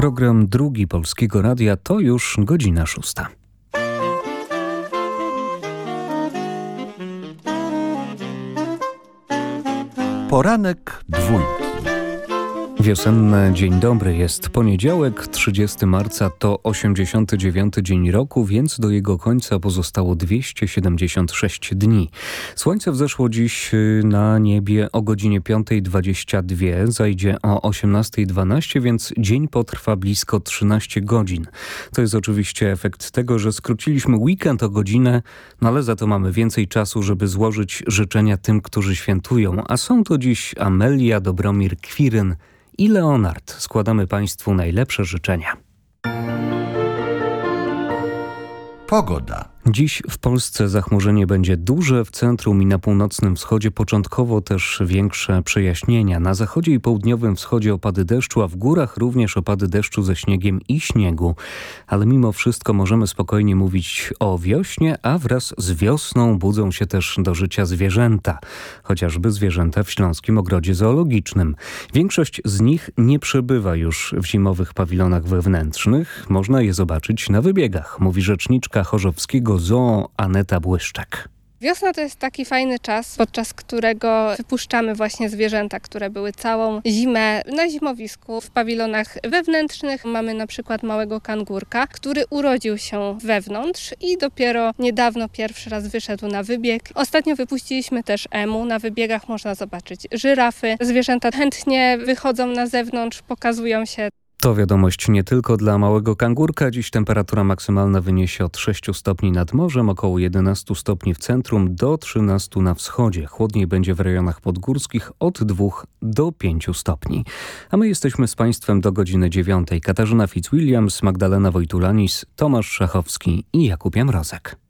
Program drugi Polskiego Radia to już godzina szósta. Poranek dwójki. Wiosenny dzień dobry jest poniedziałek, 30 marca to 89 dzień roku, więc do jego końca pozostało 276 dni. Słońce wzeszło dziś y, na niebie o godzinie 5.22, zajdzie o 18.12, więc dzień potrwa blisko 13 godzin. To jest oczywiście efekt tego, że skróciliśmy weekend o godzinę, no ale za to mamy więcej czasu, żeby złożyć życzenia tym, którzy świętują, a są to dziś Amelia, Dobromir, Kwiryn, i Leonard składamy Państwu najlepsze życzenia. Pogoda. Dziś w Polsce zachmurzenie będzie duże, w centrum i na północnym wschodzie początkowo też większe przejaśnienia. Na zachodzie i południowym wschodzie opady deszczu, a w górach również opady deszczu ze śniegiem i śniegu. Ale mimo wszystko możemy spokojnie mówić o wiośnie, a wraz z wiosną budzą się też do życia zwierzęta. Chociażby zwierzęta w Śląskim Ogrodzie Zoologicznym. Większość z nich nie przebywa już w zimowych pawilonach wewnętrznych. Można je zobaczyć na wybiegach, mówi rzeczniczka Chorzowskiego zoo Aneta Błyszczak. Wiosna to jest taki fajny czas, podczas którego wypuszczamy właśnie zwierzęta, które były całą zimę na zimowisku w pawilonach wewnętrznych. Mamy na przykład małego kangurka, który urodził się wewnątrz i dopiero niedawno pierwszy raz wyszedł na wybieg. Ostatnio wypuściliśmy też emu. Na wybiegach można zobaczyć żyrafy. Zwierzęta chętnie wychodzą na zewnątrz, pokazują się. To wiadomość nie tylko dla małego kangurka. Dziś temperatura maksymalna wyniesie od 6 stopni nad morzem, około 11 stopni w centrum do 13 na wschodzie. Chłodniej będzie w rejonach podgórskich od 2 do 5 stopni. A my jesteśmy z Państwem do godziny 9. Katarzyna Fitzwilliams, Magdalena Wojtulanis, Tomasz Szachowski i Jakub Jamrozek.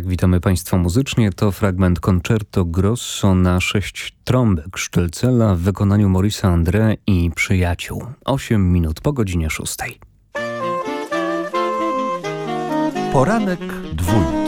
Tak, witamy Państwa muzycznie. To fragment Concerto Grosso na sześć trąbek Sztylcela w wykonaniu Morisa André i przyjaciół. Osiem minut po godzinie szóstej. Poranek dwójki.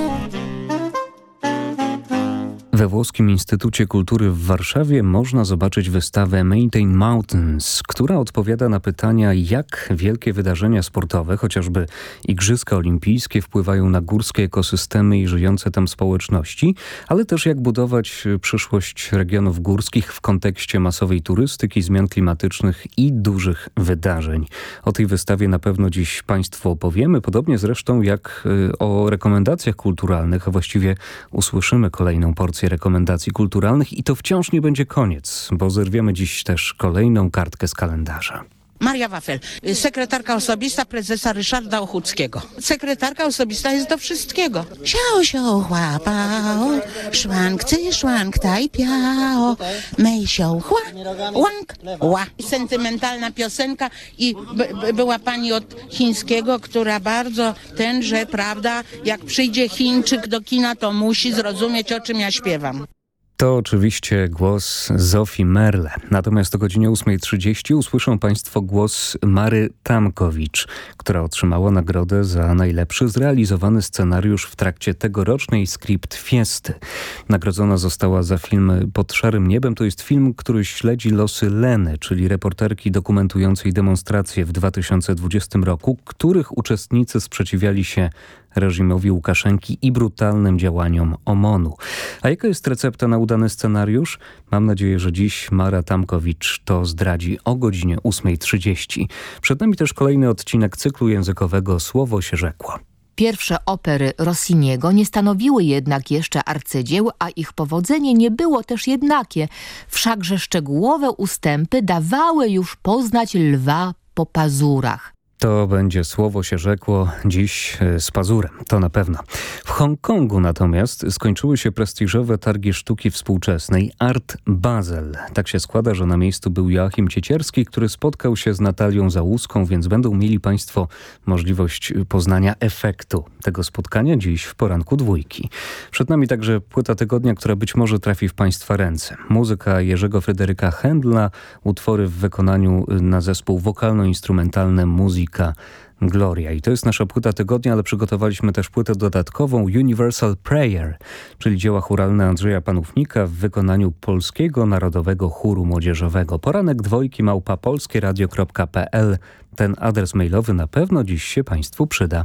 We Włoskim Instytucie Kultury w Warszawie można zobaczyć wystawę Maintain Mountains, która odpowiada na pytania, jak wielkie wydarzenia sportowe, chociażby Igrzyska Olimpijskie, wpływają na górskie ekosystemy i żyjące tam społeczności, ale też jak budować przyszłość regionów górskich w kontekście masowej turystyki, zmian klimatycznych i dużych wydarzeń. O tej wystawie na pewno dziś Państwu opowiemy, podobnie zresztą jak y, o rekomendacjach kulturalnych, a właściwie usłyszymy kolejną porcję rekomendacji kulturalnych i to wciąż nie będzie koniec, bo zerwiemy dziś też kolejną kartkę z kalendarza. Maria Wafel, sekretarka osobista prezesa Ryszarda Ochuckiego. Sekretarka osobista jest do wszystkiego. Siao, siao, chłapao, szwank, cy, szwank, taj, piao, mej, siał, chła, łank, ła. Sentymentalna piosenka i była pani od chińskiego, która bardzo tenże, prawda, jak przyjdzie Chińczyk do kina, to musi zrozumieć, o czym ja śpiewam. To oczywiście głos Zofii Merle. Natomiast o godzinie 8.30 usłyszą Państwo głos Mary Tamkowicz, która otrzymała nagrodę za najlepszy zrealizowany scenariusz w trakcie tegorocznej Script Fiesty. Nagrodzona została za film Pod szarym niebem. To jest film, który śledzi losy Leny, czyli reporterki dokumentującej demonstracje w 2020 roku, których uczestnicy sprzeciwiali się reżimowi Łukaszenki i brutalnym działaniom OMON-u. A jaka jest recepta na udany scenariusz? Mam nadzieję, że dziś Mara Tamkowicz to zdradzi o godzinie 8.30. Przed nami też kolejny odcinek cyklu językowego Słowo się rzekło. Pierwsze opery Rossiniego nie stanowiły jednak jeszcze arcydzieł, a ich powodzenie nie było też jednakie. Wszakże szczegółowe ustępy dawały już poznać lwa po pazurach. To będzie słowo się rzekło dziś e, z pazurem, to na pewno. W Hongkongu natomiast skończyły się prestiżowe targi sztuki współczesnej Art Basel. Tak się składa, że na miejscu był Joachim Ciecierski, który spotkał się z Natalią Załuską, więc będą mieli Państwo możliwość poznania efektu tego spotkania dziś w poranku dwójki. Przed nami także płyta tygodnia, która być może trafi w Państwa ręce. Muzyka Jerzego Fryderyka Händla, utwory w wykonaniu na zespół wokalno-instrumentalny Muzyka Gloria. I to jest nasza płyta tygodnia, ale przygotowaliśmy też płytę dodatkową Universal Prayer, czyli dzieła churalne Andrzeja Panównika w wykonaniu Polskiego Narodowego Chóru Młodzieżowego. Poranek dwojki małpa polskieradio.pl. Ten adres mailowy na pewno dziś się Państwu przyda.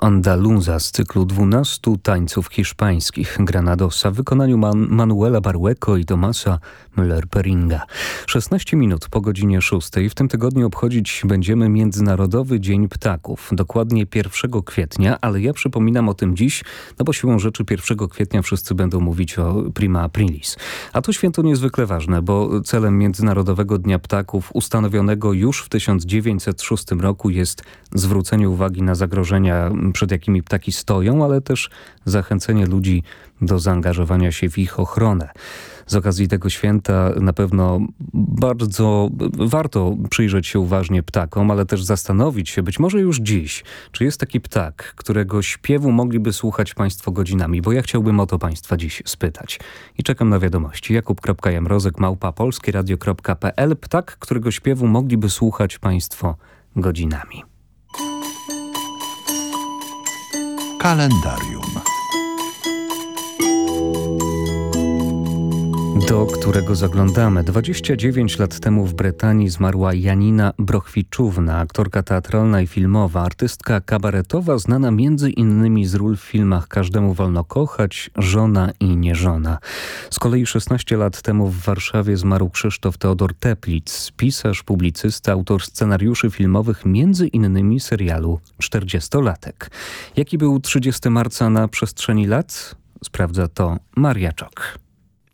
Andaluza z cyklu 12 tańców hiszpańskich Granadosa w wykonaniu Man Manuela Barłeko i Tomasa Müller-Peringa. 16 minut po godzinie 6 w tym tygodniu obchodzić będziemy Międzynarodowy Dzień Ptaków. Dokładnie 1 kwietnia, ale ja przypominam o tym dziś, no bo siłą rzeczy 1 kwietnia wszyscy będą mówić o prima aprilis. A to święto niezwykle ważne, bo celem Międzynarodowego Dnia Ptaków ustanowionego już w 1906 roku jest zwrócenie uwagi na zagrożenia, przed jakimi ptaki stoją, ale też zachęcenie ludzi do zaangażowania się w ich ochronę. Z okazji tego święta na pewno bardzo warto przyjrzeć się uważnie ptakom, ale też zastanowić się, być może już dziś, czy jest taki ptak, którego śpiewu mogliby słuchać Państwo godzinami, bo ja chciałbym o to Państwa dziś spytać. I czekam na wiadomości. Jakub.jamrozek, małpa polskieradio.pl Ptak, którego śpiewu mogliby słuchać Państwo godzinami. Kalendarium. Do którego zaglądamy. 29 lat temu w Brytanii zmarła Janina Brochwiczówna, aktorka teatralna i filmowa, artystka kabaretowa, znana między innymi z ról w filmach Każdemu wolno kochać, Żona i nieżona. Z kolei 16 lat temu w Warszawie zmarł Krzysztof Teodor Teplitz, pisarz, publicysta, autor scenariuszy filmowych, między innymi serialu 40-latek. Jaki był 30 marca na przestrzeni lat? Sprawdza to Maria Czok.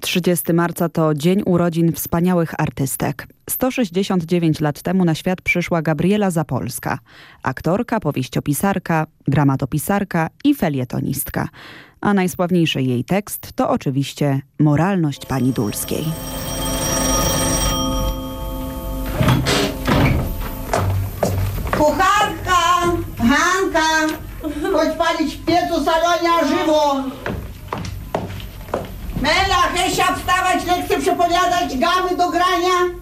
30 marca to dzień urodzin wspaniałych artystek. 169 lat temu na świat przyszła Gabriela Zapolska. Aktorka, powieściopisarka, dramatopisarka i felietonistka. A najsławniejszy jej tekst to oczywiście Moralność pani Dulskiej. Kucharka! Hanka! Chodź palić w piecu salonie a żywo! Mela, Hesia, wstawać, lekcje przepowiadać, gamy do grania!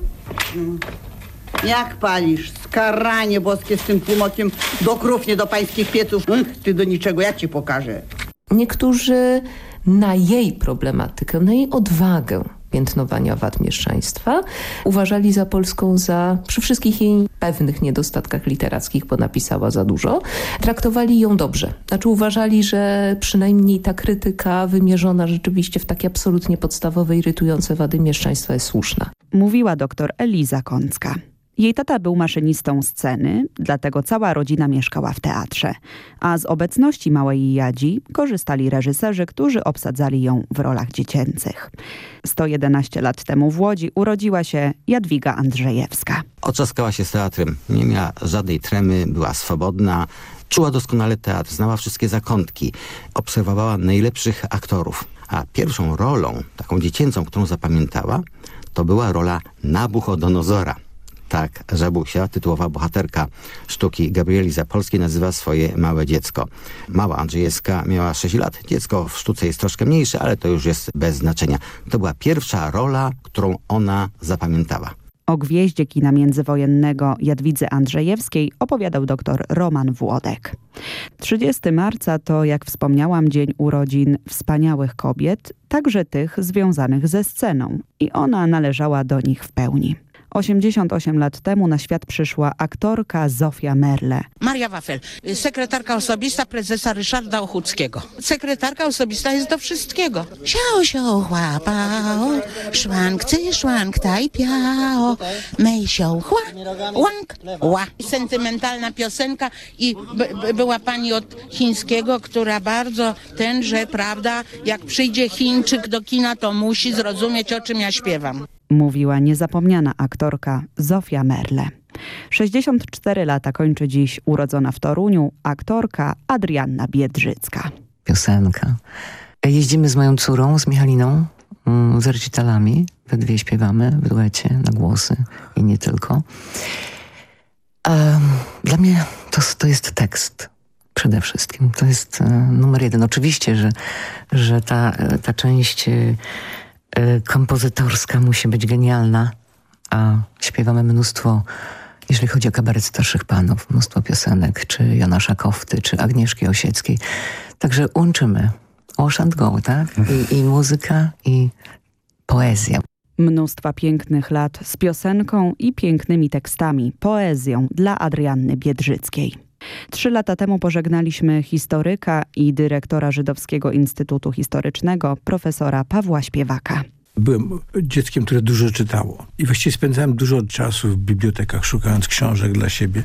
Jak palisz? Skaranie boskie z tym tłumokiem do krów, nie do pańskich pieców. Ech, ty do niczego, ja ci pokażę. Niektórzy na jej problematykę, na jej odwagę piętnowania wad mieszczaństwa uważali za Polską za, przy wszystkich jej pewnych niedostatkach literackich, bo napisała za dużo, traktowali ją dobrze. Znaczy uważali, że przynajmniej ta krytyka wymierzona rzeczywiście w takie absolutnie podstawowe, irytujące wady mieszczaństwa jest słuszna. Mówiła doktor Eliza Kącka. Jej tata był maszynistą sceny, dlatego cała rodzina mieszkała w teatrze. A z obecności małej Jadzi korzystali reżyserzy, którzy obsadzali ją w rolach dziecięcych. 111 lat temu w Łodzi urodziła się Jadwiga Andrzejewska. Otrzaskała się z teatrem. Nie miała żadnej tremy, była swobodna, czuła doskonale teatr, znała wszystkie zakątki, obserwowała najlepszych aktorów. A pierwszą rolą, taką dziecięcą, którą zapamiętała, to była rola Nabuchodonozora. Tak Żabusia, tytułowa bohaterka sztuki Gabrieli Zapolskiej, nazywa swoje małe dziecko. Mała Andrzejewska miała 6 lat. Dziecko w sztuce jest troszkę mniejsze, ale to już jest bez znaczenia. To była pierwsza rola, którą ona zapamiętała. O gwieździe kina międzywojennego Jadwidze Andrzejewskiej opowiadał dr Roman Włodek. 30 marca to, jak wspomniałam, dzień urodzin wspaniałych kobiet, także tych związanych ze sceną i ona należała do nich w pełni. 88 lat temu na świat przyszła aktorka Zofia Merle. Maria Wafel, sekretarka osobista prezesa Ryszarda Ochuckiego. Sekretarka osobista jest do wszystkiego. Siao, siao, chłapao, szwank, cy, szwank, taj, piao, mej, chła, łank, ła. Sentymentalna piosenka i była pani od chińskiego, która bardzo tenże, prawda, jak przyjdzie Chińczyk do kina, to musi zrozumieć, o czym ja śpiewam mówiła niezapomniana aktorka Zofia Merle. 64 lata kończy dziś urodzona w Toruniu aktorka Adrianna Biedrzycka. Piosenka. Jeździmy z moją córą, z Michaliną, mm, z recitalami. We dwie śpiewamy w duecie na głosy i nie tylko. Dla mnie to, to jest tekst przede wszystkim. To jest e, numer jeden. Oczywiście, że, że ta, e, ta część e, kompozytorska musi być genialna, a śpiewamy mnóstwo, jeżeli chodzi o kabaret starszych panów, mnóstwo piosenek, czy Janasza Kofty, czy Agnieszki Osieckiej. Także łączymy Wash and Go, tak? I, I muzyka, i poezja. Mnóstwa pięknych lat z piosenką i pięknymi tekstami, poezją dla Adrianny Biedrzyckiej. Trzy lata temu pożegnaliśmy historyka i dyrektora Żydowskiego Instytutu Historycznego, profesora Pawła Śpiewaka. Byłem dzieckiem, które dużo czytało i właściwie spędzałem dużo czasu w bibliotekach szukając książek dla siebie.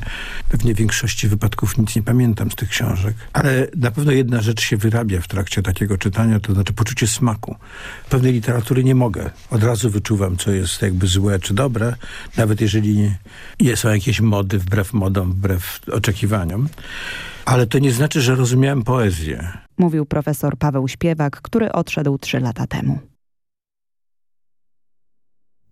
Pewnie w większości wypadków nic nie pamiętam z tych książek, ale na pewno jedna rzecz się wyrabia w trakcie takiego czytania, to znaczy poczucie smaku. Pewnej literatury nie mogę. Od razu wyczuwam, co jest jakby złe czy dobre, nawet jeżeli są jakieś mody wbrew modom, wbrew oczekiwaniom. Ale to nie znaczy, że rozumiałem poezję. Mówił profesor Paweł Śpiewak, który odszedł trzy lata temu.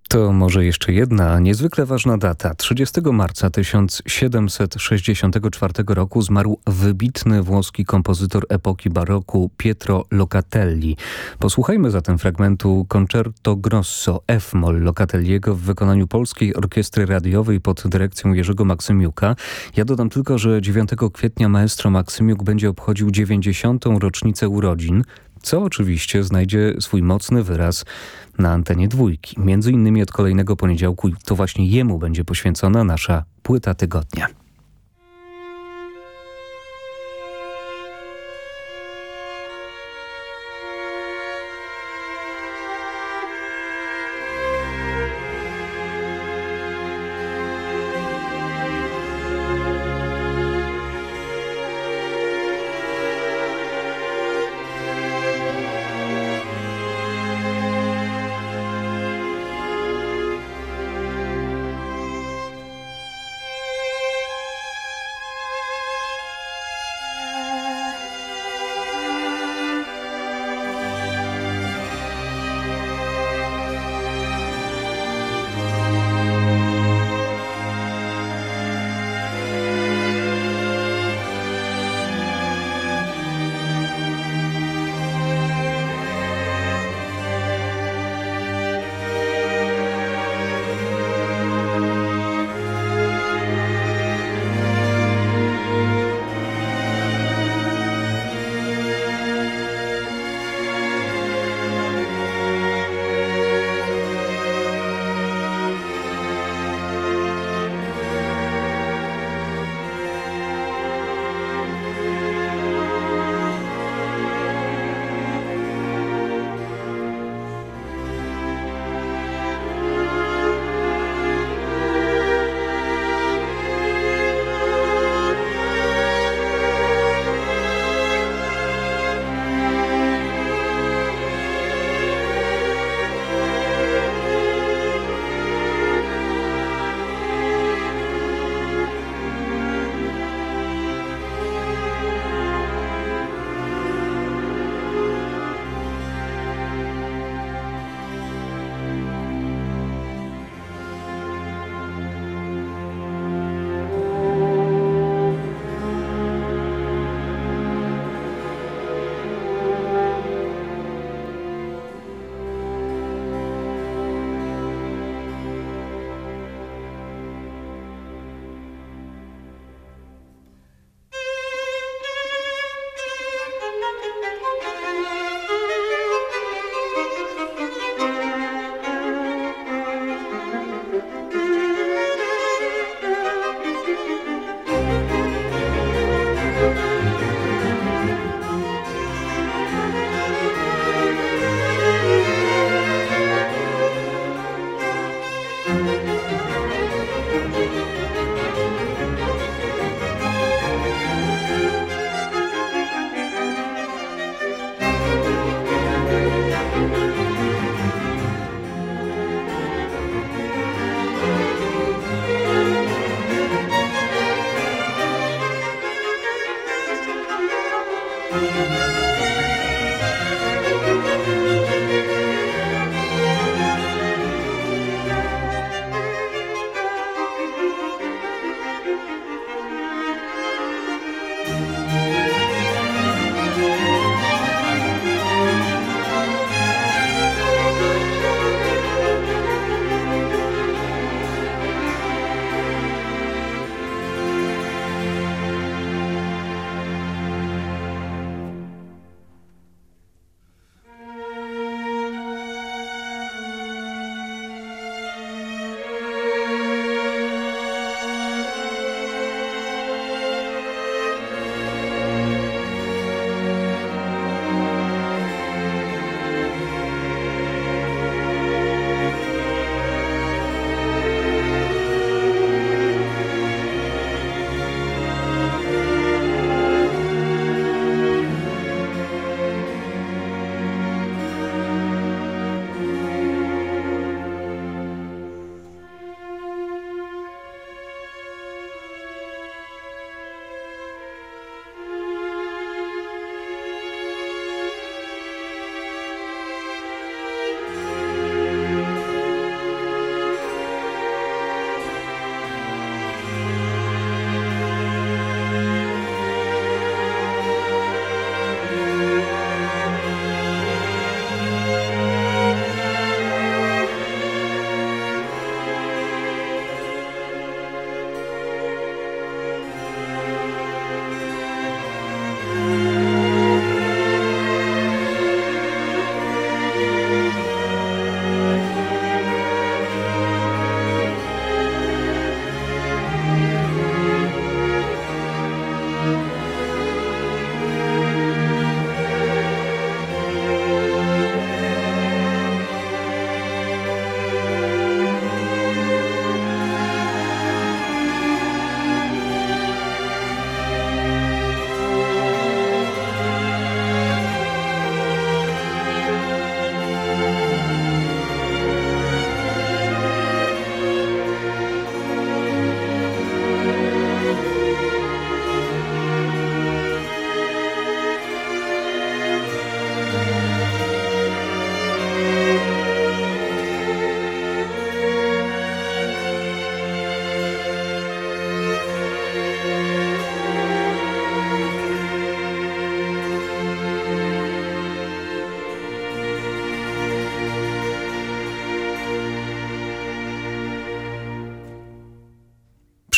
To może jeszcze jedna niezwykle ważna data. 30 marca 1764 roku zmarł wybitny włoski kompozytor epoki baroku Pietro Locatelli. Posłuchajmy zatem fragmentu Concerto Grosso F-moll Locatelliego w wykonaniu Polskiej Orkiestry Radiowej pod dyrekcją Jerzego Maksymiuka. Ja dodam tylko, że 9 kwietnia maestro Maksymiuk będzie obchodził 90. rocznicę urodzin co oczywiście znajdzie swój mocny wyraz na antenie dwójki. Między innymi od kolejnego poniedziałku to właśnie jemu będzie poświęcona nasza płyta tygodnia.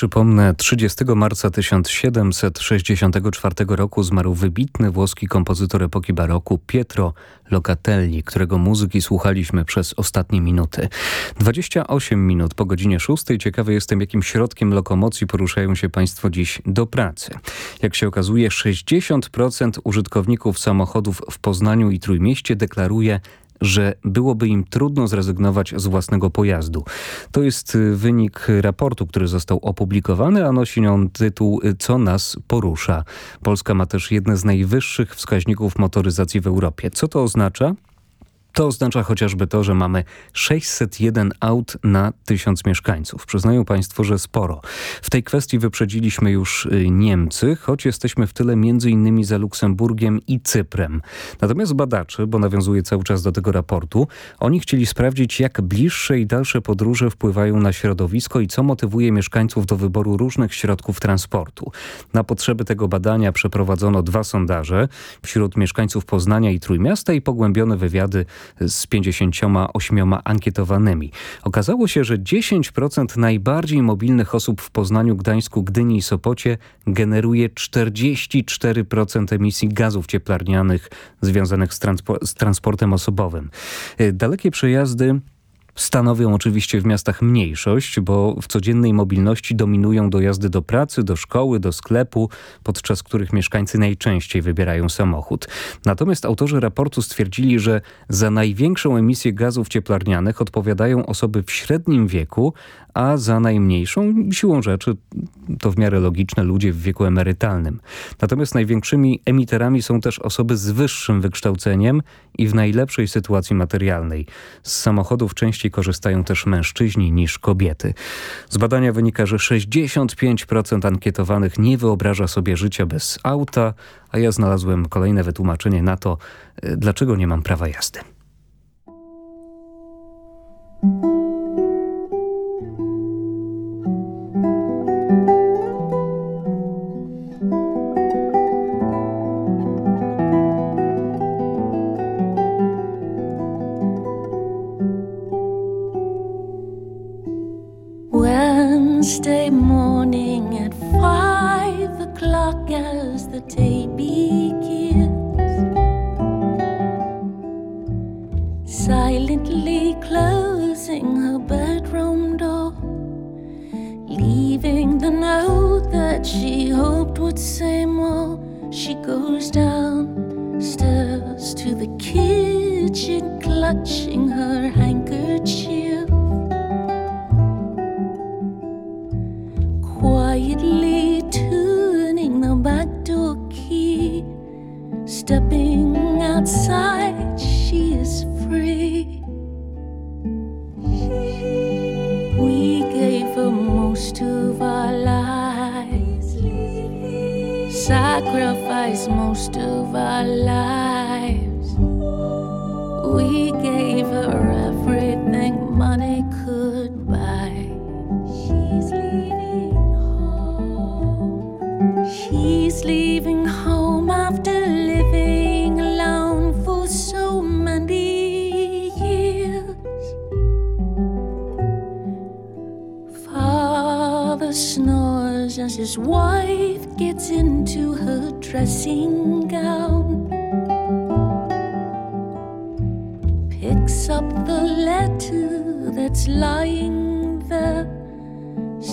Przypomnę, 30 marca 1764 roku zmarł wybitny włoski kompozytor epoki baroku Pietro Locatelli, którego muzyki słuchaliśmy przez ostatnie minuty. 28 minut po godzinie 6. Ciekawy jestem, jakim środkiem lokomocji poruszają się Państwo dziś do pracy. Jak się okazuje, 60% użytkowników samochodów w Poznaniu i Trójmieście deklaruje że byłoby im trudno zrezygnować z własnego pojazdu. To jest y, wynik raportu, który został opublikowany, a nosi on tytuł y, Co nas porusza. Polska ma też jedne z najwyższych wskaźników motoryzacji w Europie. Co to oznacza? To oznacza chociażby to, że mamy 601 aut na 1000 mieszkańców. Przyznają Państwo, że sporo. W tej kwestii wyprzedziliśmy już y, Niemcy, choć jesteśmy w tyle między innymi za Luksemburgiem i Cyprem. Natomiast badacze, bo nawiązuje cały czas do tego raportu, oni chcieli sprawdzić, jak bliższe i dalsze podróże wpływają na środowisko i co motywuje mieszkańców do wyboru różnych środków transportu. Na potrzeby tego badania przeprowadzono dwa sondaże wśród mieszkańców Poznania i Trójmiasta i pogłębione wywiady z 58 ankietowanymi. Okazało się, że 10% najbardziej mobilnych osób w Poznaniu, Gdańsku, Gdyni i Sopocie generuje 44% emisji gazów cieplarnianych związanych z, transpo z transportem osobowym. Dalekie przejazdy stanowią oczywiście w miastach mniejszość, bo w codziennej mobilności dominują dojazdy do pracy, do szkoły, do sklepu, podczas których mieszkańcy najczęściej wybierają samochód. Natomiast autorzy raportu stwierdzili, że za największą emisję gazów cieplarnianych odpowiadają osoby w średnim wieku, a za najmniejszą siłą rzeczy to w miarę logiczne ludzie w wieku emerytalnym. Natomiast największymi emiterami są też osoby z wyższym wykształceniem i w najlepszej sytuacji materialnej. Z samochodów częściej korzystają też mężczyźni niż kobiety. Z badania wynika, że 65% ankietowanych nie wyobraża sobie życia bez auta, a ja znalazłem kolejne wytłumaczenie na to, dlaczego nie mam prawa jazdy.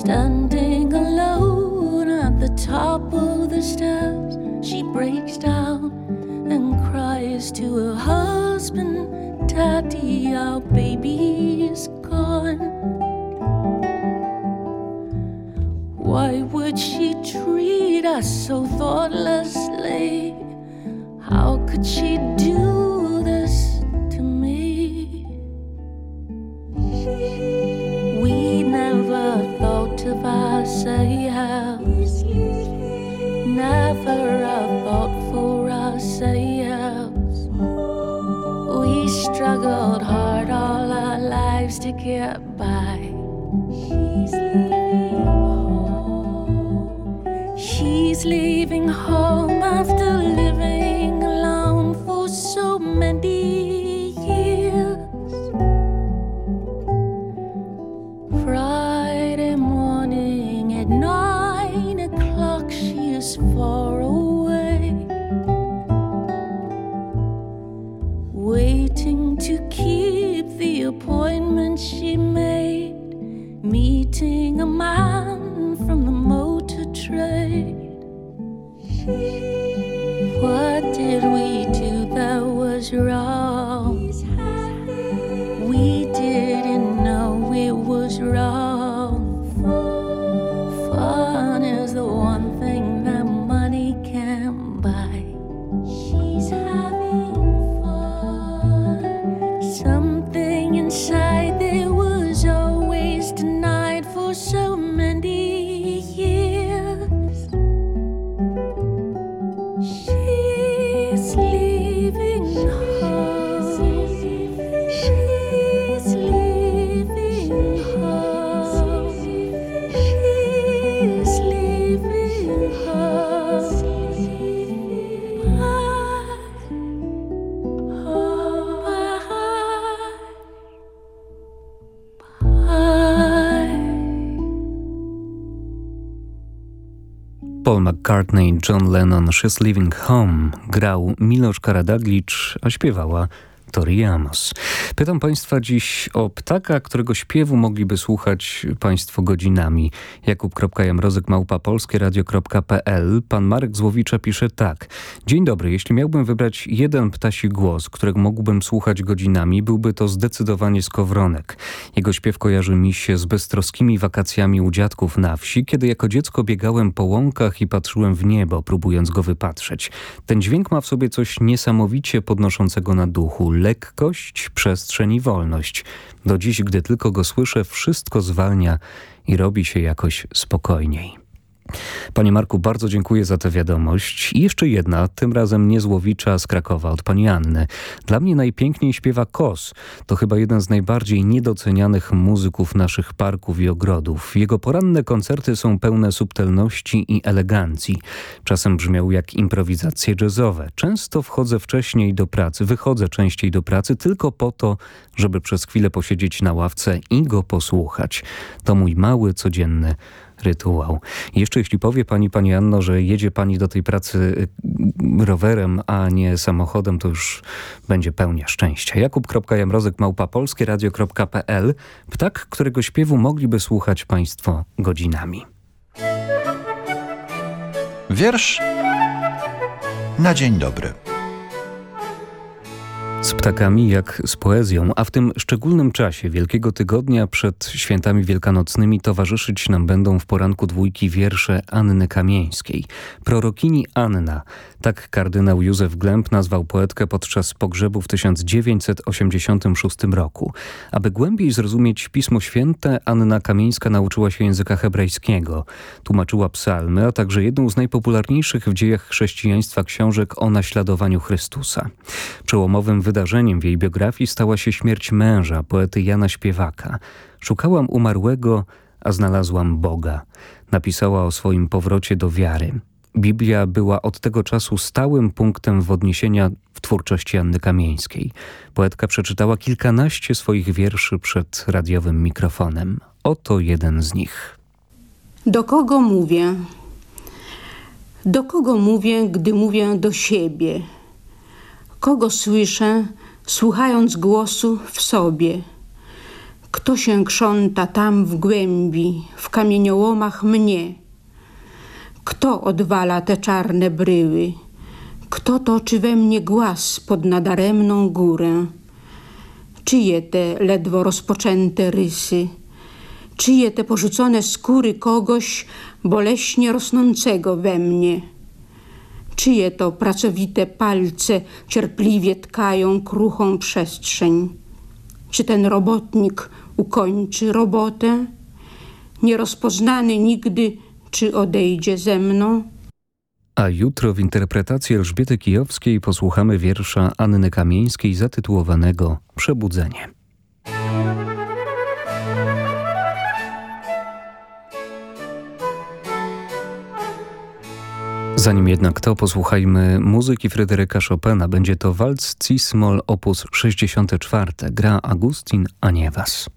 Standing alone at the top of the stairs. She breaks down and cries to her husband, Daddy, our baby is gone. Why would she treat us so thoughtlessly? How could she do here leaving home. McCartney, John Lennon, She's Living Home grał Milosz Karadaglicz, a śpiewała Tori Amos. Pytam Państwa dziś o ptaka, którego śpiewu mogliby słuchać Państwo godzinami. Jakub.jamrozek małpa polskieradio.pl Pan Marek Złowicza pisze tak. Dzień dobry, jeśli miałbym wybrać jeden ptasi głos, którego mógłbym słuchać godzinami, byłby to zdecydowanie skowronek. Jego śpiew kojarzy mi się z beztroskimi wakacjami u dziadków na wsi, kiedy jako dziecko biegałem po łąkach i patrzyłem w niebo, próbując go wypatrzeć. Ten dźwięk ma w sobie coś niesamowicie podnoszącego na duchu lekkość, przestrzeń i wolność. Do dziś, gdy tylko go słyszę, wszystko zwalnia i robi się jakoś spokojniej. Panie Marku, bardzo dziękuję za tę wiadomość. I jeszcze jedna, tym razem nie Złowicza z Krakowa, od pani Anny. Dla mnie najpiękniej śpiewa Kos. To chyba jeden z najbardziej niedocenianych muzyków naszych parków i ogrodów. Jego poranne koncerty są pełne subtelności i elegancji. Czasem brzmiał jak improwizacje jazzowe. Często wchodzę wcześniej do pracy, wychodzę częściej do pracy tylko po to, żeby przez chwilę posiedzieć na ławce i go posłuchać. To mój mały, codzienny rytuał. Jeszcze jeśli powie pani, pani Anno, że jedzie pani do tej pracy y, rowerem, a nie samochodem, to już będzie pełnia szczęścia. Jakub.jamrozek małpa polskieradio.pl Ptak, którego śpiewu mogliby słuchać państwo godzinami. Wiersz na dzień dobry. Z ptakami jak z poezją, a w tym szczególnym czasie Wielkiego Tygodnia przed świętami wielkanocnymi towarzyszyć nam będą w poranku dwójki wiersze Anny Kamieńskiej. Prorokini Anna, tak kardynał Józef Glemp nazwał poetkę podczas pogrzebu w 1986 roku. Aby głębiej zrozumieć Pismo Święte, Anna Kamieńska nauczyła się języka hebrajskiego. Tłumaczyła psalmy, a także jedną z najpopularniejszych w dziejach chrześcijaństwa książek o naśladowaniu Chrystusa. Przełomowym wydarzeniem w jej biografii stała się śmierć męża, poety Jana Śpiewaka. Szukałam umarłego, a znalazłam Boga. Napisała o swoim powrocie do wiary. Biblia była od tego czasu stałym punktem w odniesienia w twórczości Anny Kamieńskiej. Poetka przeczytała kilkanaście swoich wierszy przed radiowym mikrofonem. Oto jeden z nich. Do kogo mówię? Do kogo mówię, gdy mówię do siebie? Kogo słyszę, słuchając głosu w sobie? Kto się krząta tam w głębi, w kamieniołomach mnie? Kto odwala te czarne bryły? Kto toczy we mnie głaz pod nadaremną górę? Czyje te ledwo rozpoczęte rysy? Czyje te porzucone skóry kogoś boleśnie rosnącego we mnie? Czyje to pracowite palce cierpliwie tkają kruchą przestrzeń? Czy ten robotnik ukończy robotę? Nierozpoznany nigdy, czy odejdzie ze mną? A jutro w interpretacji Elżbiety Kijowskiej posłuchamy wiersza Anny Kamieńskiej zatytułowanego Przebudzenie. Zanim jednak to, posłuchajmy muzyki Fryderyka Chopina. Będzie to walc Cis-moll op. 64. Gra Agustin Aniewas.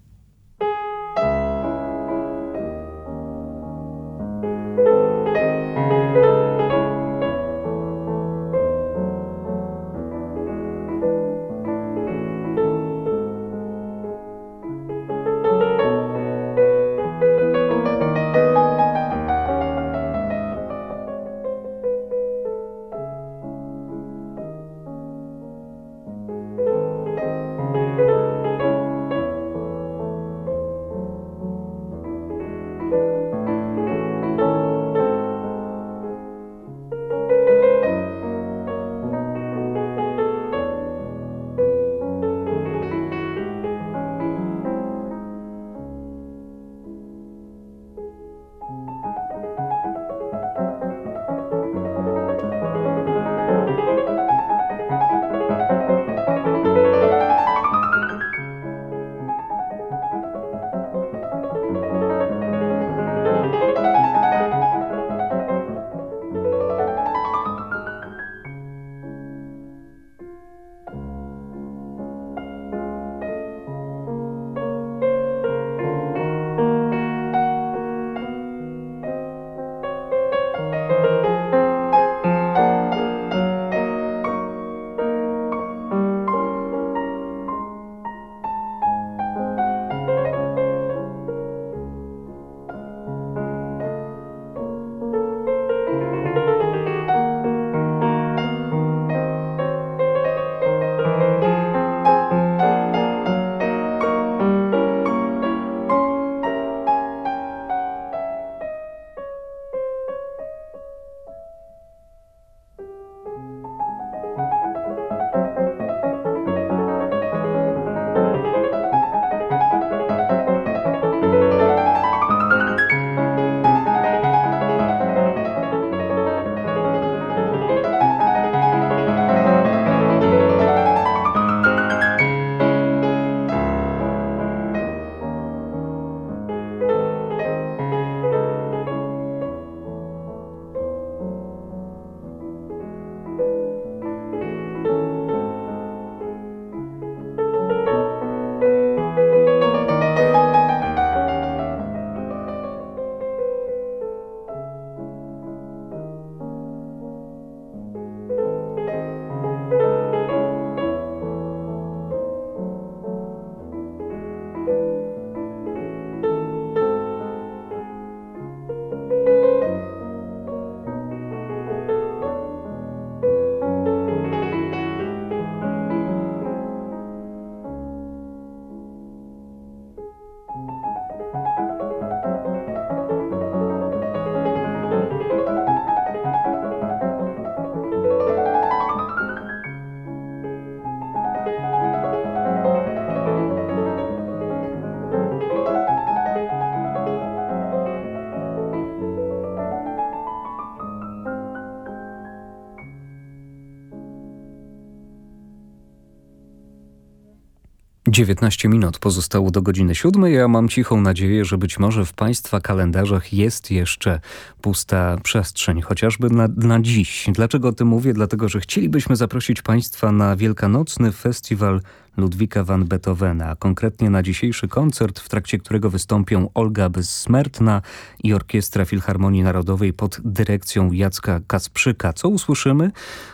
19 minut pozostało do godziny siódmej. Ja mam cichą nadzieję, że być może w Państwa kalendarzach jest jeszcze pusta przestrzeń, chociażby na, na dziś. Dlaczego o tym mówię? Dlatego, że chcielibyśmy zaprosić Państwa na wielkanocny festiwal Ludwika van Beethovena, a konkretnie na dzisiejszy koncert, w trakcie którego wystąpią Olga Bezsmertna i Orkiestra Filharmonii Narodowej pod dyrekcją Jacka Kasprzyka. Co usłyszymy?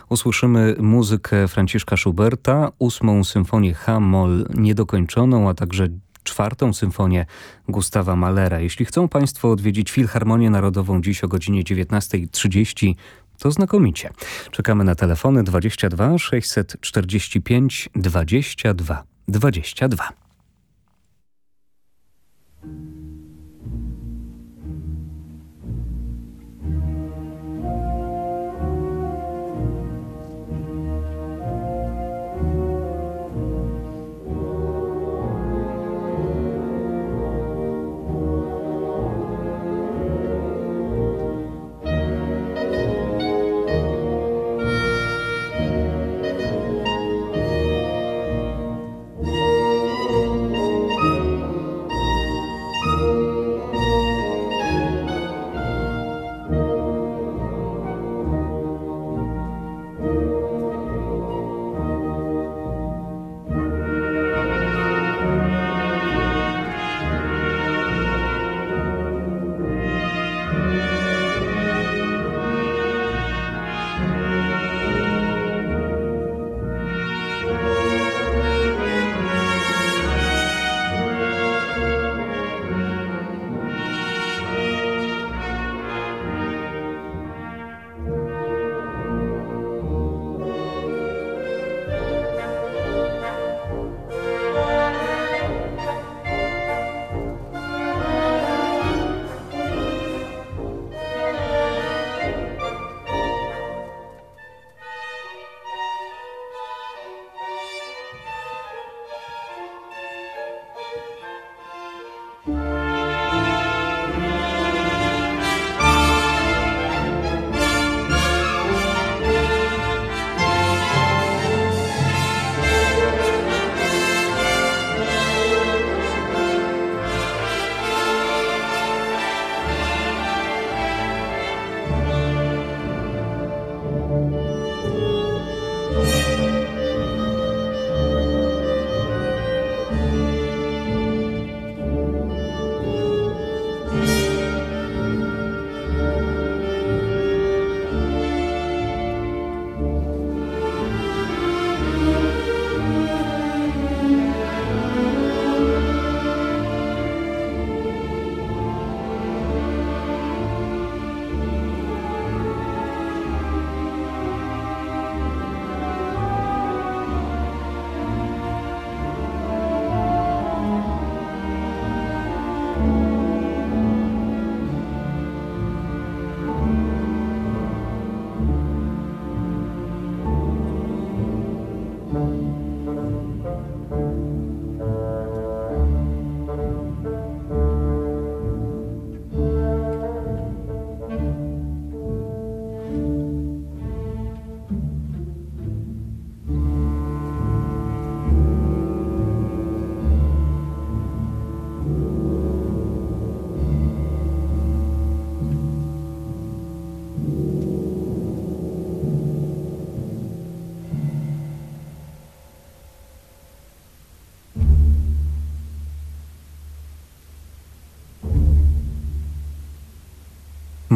Usłyszymy muzykę Franciszka Schuberta, ósmą symfonię H-moll niedokończoną, a także czwartą symfonię Gustawa Mahlera. Jeśli chcą Państwo odwiedzić Filharmonię Narodową dziś o godzinie 19.30, to znakomicie. Czekamy na telefony 22 645 22 22.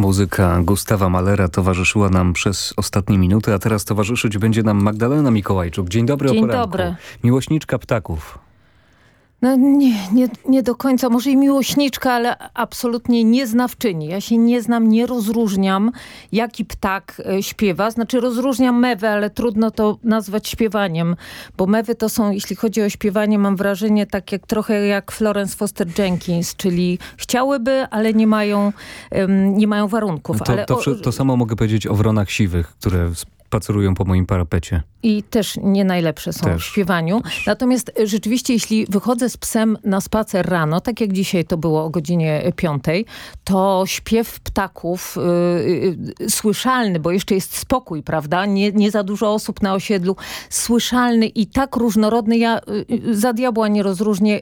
Muzyka Gustawa Malera towarzyszyła nam przez ostatnie minuty, a teraz towarzyszyć będzie nam Magdalena Mikołajczuk. Dzień dobry Dzień dobry. Miłośniczka ptaków. No nie, nie, nie do końca, może i miłośniczka, ale absolutnie nieznawczyni. Ja się nie znam, nie rozróżniam, jaki ptak e, śpiewa. Znaczy rozróżniam mewę, ale trudno to nazwać śpiewaniem, bo mewy to są, jeśli chodzi o śpiewanie, mam wrażenie tak jak trochę jak Florence Foster Jenkins, czyli chciałyby, ale nie mają, em, nie mają warunków. To, ale to, o- to samo mogę powiedzieć o wronach siwych, które spacerują po moim parapecie. I też nie najlepsze są Też. w śpiewaniu. Natomiast e, rzeczywiście, jeśli wychodzę z psem na spacer rano, tak jak dzisiaj to było o godzinie piątej, to śpiew ptaków y, y, słyszalny, bo jeszcze jest spokój, prawda? Nie, nie za dużo osób na osiedlu. Słyszalny i tak różnorodny. Ja y, y, za diabła nie rozróżnię,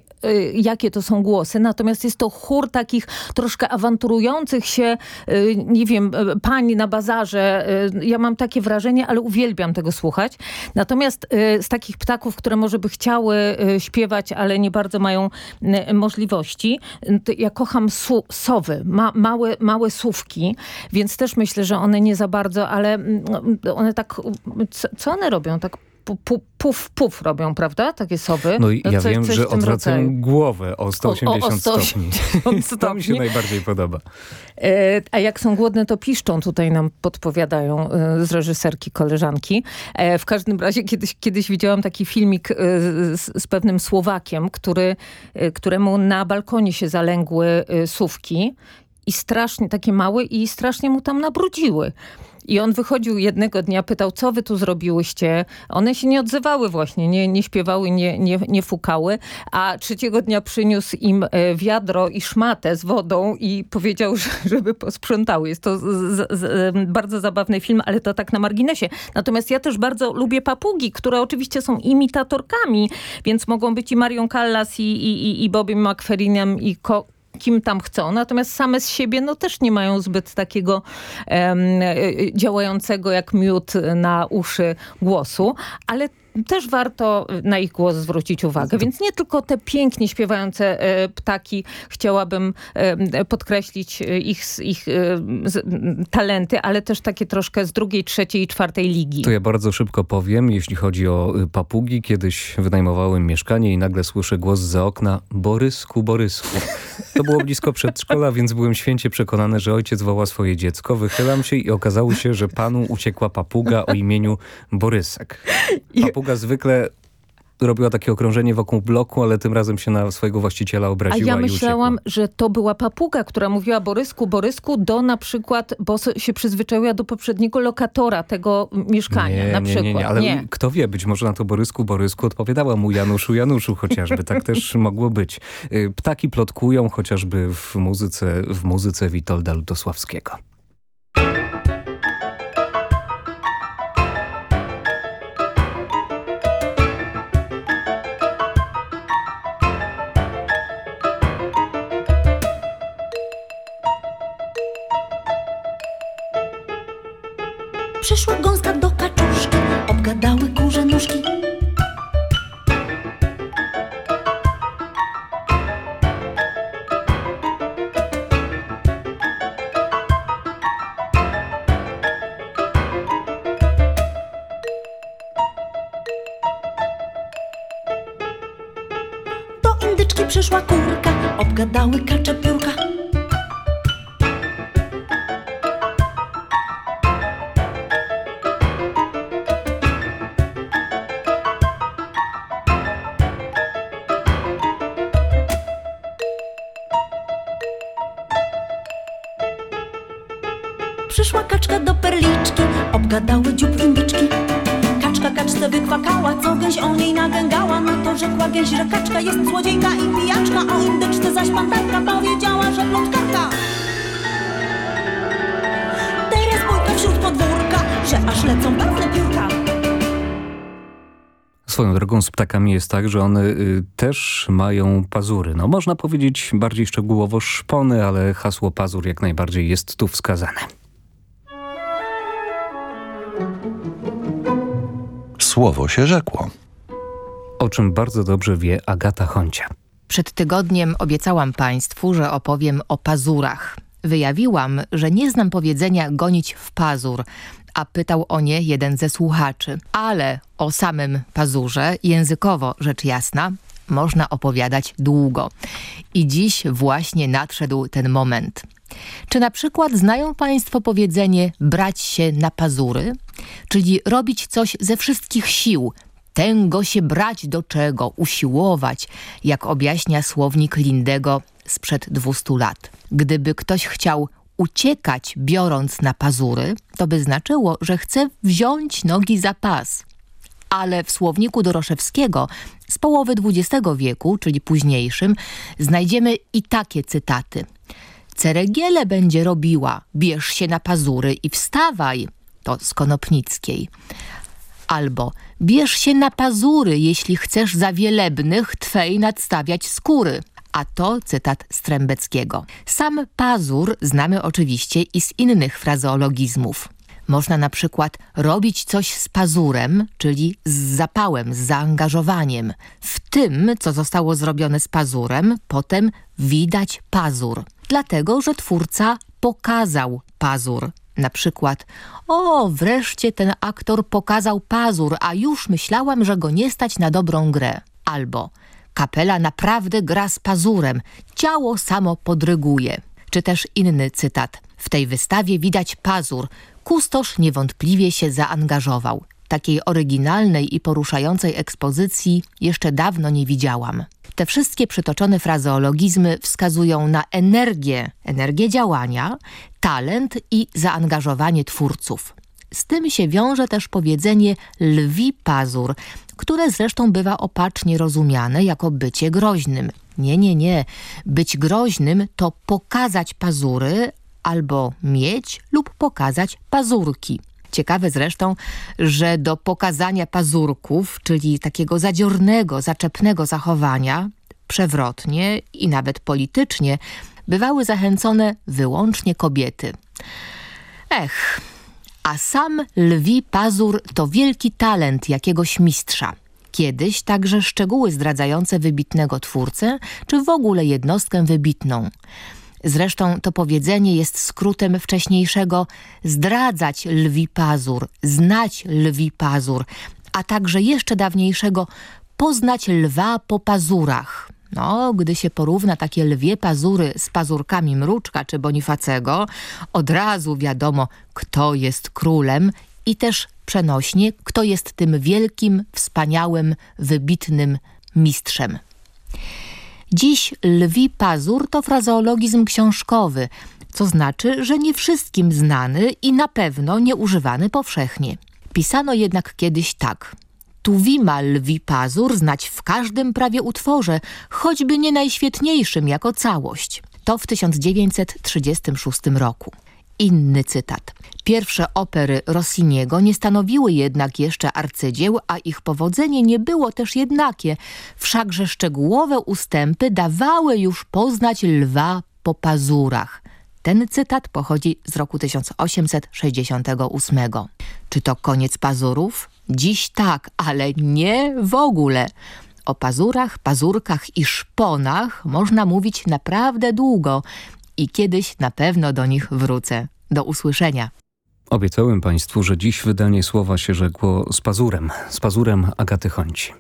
jakie to są głosy. Natomiast jest to chór takich troszkę awanturujących się, nie wiem, pań na bazarze. Ja mam takie wrażenie, ale uwielbiam tego słuchać. Natomiast y, z takich ptaków, które może by chciały y, śpiewać, ale nie bardzo mają y, możliwości, ja kocham sowy, ma małe, małe sówki, więc też myślę, że one nie za bardzo, ale mm, one tak, co one robią? Tak pu- pu- puf, puf robią, prawda? Takie sowy. No i ja coś- wiem, coś że odwracają głowę o 180 O- o- o stopni. 180 To mi się stopni. najbardziej podoba. E, A jak są głodne, to piszczą, tutaj nam podpowiadają e, z reżyserki koleżanki. E, W każdym razie kiedyś, kiedyś widziałam taki filmik e, z, z pewnym Słowakiem, który, e, któremu na balkonie się zalęgły e, sówki i strasznie, takie małe i strasznie mu tam nabrudziły. I on wychodził jednego dnia, pytał, co wy tu zrobiłyście? One się nie odzywały właśnie, nie, nie śpiewały, nie, nie, nie fukały, a trzeciego dnia przyniósł im e, wiadro i szmatę z wodą i powiedział, że- żeby posprzątały. Jest to z, z, bardzo zabawny film, ale to tak na marginesie. Natomiast ja też bardzo lubię papugi, które oczywiście są imitatorkami, więc mogą być i Marią Callas, i, i, i- i Bobby McFerrinem, i ko kim tam chcą, natomiast same z siebie no też nie mają zbyt takiego e, działającego jak miód na uszy głosu, ale też warto na ich głos zwrócić uwagę. Więc nie tylko te pięknie śpiewające e, ptaki chciałabym e, podkreślić e, ich, ich talenty, ale też takie troszkę z drugiej, trzeciej i czwartej ligi. To ja bardzo szybko powiem, jeśli chodzi o y, papugi. Kiedyś wynajmowałem mieszkanie i nagle słyszę głos za okna Borysku, Borysku. To było blisko przedszkola, więc byłem święcie przekonany, że ojciec woła swoje dziecko. Wychylam się i okazało się, że panu uciekła papuga o imieniu Borysek. Papuga zwykle robiła takie okrążenie wokół bloku, ale tym razem się na swojego właściciela A obraziła ja i myślałam, że to była papuga, która mówiła Borysku, Borysku do na przykład, bo się przyzwyczaiła do poprzedniego lokatora tego mieszkania Nie, na nie, przykład. nie, nie, ale kto wie, być może na to Borysku, Borysku odpowiadała mu Januszu, Januszu chociażby, tak też mogło być. Y, Ptaki plotkują chociażby w muzyce, w muzyce Witolda Lutosławskiego. Przyszła gąska do kaczuszki, obgadały kurze nóżki. Do indyczki przyszła kurka, obgadały gęś, że kaczka jest złodziejka i pijaczka, o indyczce zaś panterka powiedziała, że plotkarka. Teraz bójka wśród podwórka, że aż lecą pewne piórka. Swoją drogą z ptakami jest tak, że one y, też mają pazury. No można powiedzieć bardziej szczegółowo szpony, ale hasło pazur jak najbardziej jest tu wskazane. Słowo się rzekło. O czym bardzo dobrze wie Agata Honcia. Przed tygodniem obiecałam Państwu, że opowiem o pazurach. Wyjawiłam, że nie znam powiedzenia gonić w pazur, a pytał o nie jeden ze słuchaczy. Ale o samym pazurze, językowo rzecz jasna, można opowiadać długo. I dziś właśnie nadszedł ten moment. Czy na przykład znają Państwo powiedzenie brać się na pazury? Czyli robić coś ze wszystkich sił, tęgo się brać do czego, usiłować, jak objaśnia słownik Lindego sprzed 200 lat. Gdyby ktoś chciał uciekać biorąc na pazury, to by znaczyło, że chce wziąć nogi za pas. Ale w słowniku Doroszewskiego z połowy XX wieku, czyli późniejszym, znajdziemy i takie cytaty. Ceregiele będzie robiła, bierz się na pazury i wstawaj, to z Konopnickiej. Albo bierz się na pazury, jeśli chcesz za wielebnych twej nadstawiać skóry. A to cytat Strębeckiego. Sam pazur znamy oczywiście i z innych frazeologizmów. Można na przykład robić coś z pazurem, czyli z zapałem, z zaangażowaniem. W tym, co zostało zrobione z pazurem, potem widać pazur. Dlatego, że twórca pokazał pazur. Na przykład, o, wreszcie ten aktor pokazał pazur, a już myślałam, że go nie stać na dobrą grę. Albo, kapela naprawdę gra z pazurem, ciało samo podryguje. Czy też inny cytat. W tej wystawie widać pazur. Kustosz niewątpliwie się zaangażował. Takiej oryginalnej i poruszającej ekspozycji jeszcze dawno nie widziałam. Te wszystkie przytoczone frazeologizmy wskazują na energię, energię działania, talent i zaangażowanie twórców. Z tym się wiąże też powiedzenie lwi pazur, które zresztą bywa opacznie rozumiane jako bycie groźnym. Nie, nie, nie. Być groźnym to pokazać pazury albo mieć lub pokazać pazurki. Ciekawe zresztą, że do pokazania pazurków, czyli takiego zadziornego, zaczepnego zachowania, przewrotnie i nawet politycznie, bywały zachęcone wyłącznie kobiety. Ech, a sam lwi pazur to wielki talent jakiegoś mistrza. Kiedyś także szczegóły zdradzające wybitnego twórcę, czy w ogóle jednostkę wybitną. Zresztą to powiedzenie jest skrótem wcześniejszego zdradzać lwi pazur, znać lwi pazur, a także jeszcze dawniejszego poznać lwa po pazurach. No, gdy się porówna takie lwie pazury z pazurkami Mruczka czy Bonifacego, od razu wiadomo, kto jest królem i też przenośnie, kto jest tym wielkim, wspaniałym, wybitnym mistrzem. Dziś lwi pazur to frazeologizm książkowy, co znaczy, że nie wszystkim znany i na pewno nie używany powszechnie. Pisano jednak kiedyś tak. Tuwi ma lwi pazur znać w każdym prawie utworze, choćby nie najświetniejszym jako całość. To w 1936 roku. Inny cytat. Pierwsze opery Rossiniego nie stanowiły jednak jeszcze arcydzieł, a ich powodzenie nie było też jednakie. Wszakże szczegółowe ustępy dawały już poznać lwa po pazurach. Ten cytat pochodzi z roku 1868. Czy to koniec pazurów? Dziś tak, ale nie w ogóle. O pazurach, pazurkach i szponach można mówić naprawdę długo i kiedyś na pewno do nich wrócę. Do usłyszenia. Obiecałem Państwu, że dziś wydanie słowa się rzekło z pazurem, z pazurem Agaty Chońci.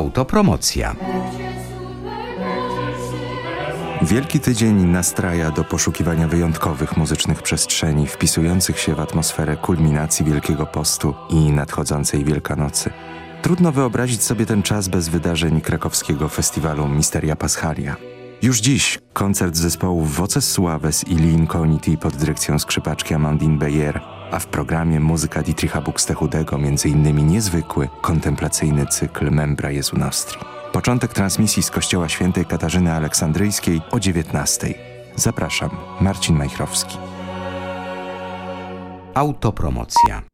Autopromocja. Wielki Tydzień nastraja do poszukiwania wyjątkowych muzycznych przestrzeni, wpisujących się w atmosferę kulminacji Wielkiego Postu i nadchodzącej Wielkanocy. Trudno wyobrazić sobie ten czas bez wydarzeń krakowskiego festiwalu Misteria Paschalia. Już dziś koncert zespołów Voces Suaves i Lincolnity pod dyrekcją skrzypaczki Amandine Beyer, a w programie muzyka Dietricha Buxtehudego, m.in. niezwykły, kontemplacyjny cykl Membra Jezu Nostri. Początek transmisji z Kościoła Świętej Katarzyny Aleksandryjskiej o 19. Zapraszam, Marcin Majchrowski. Autopromocja.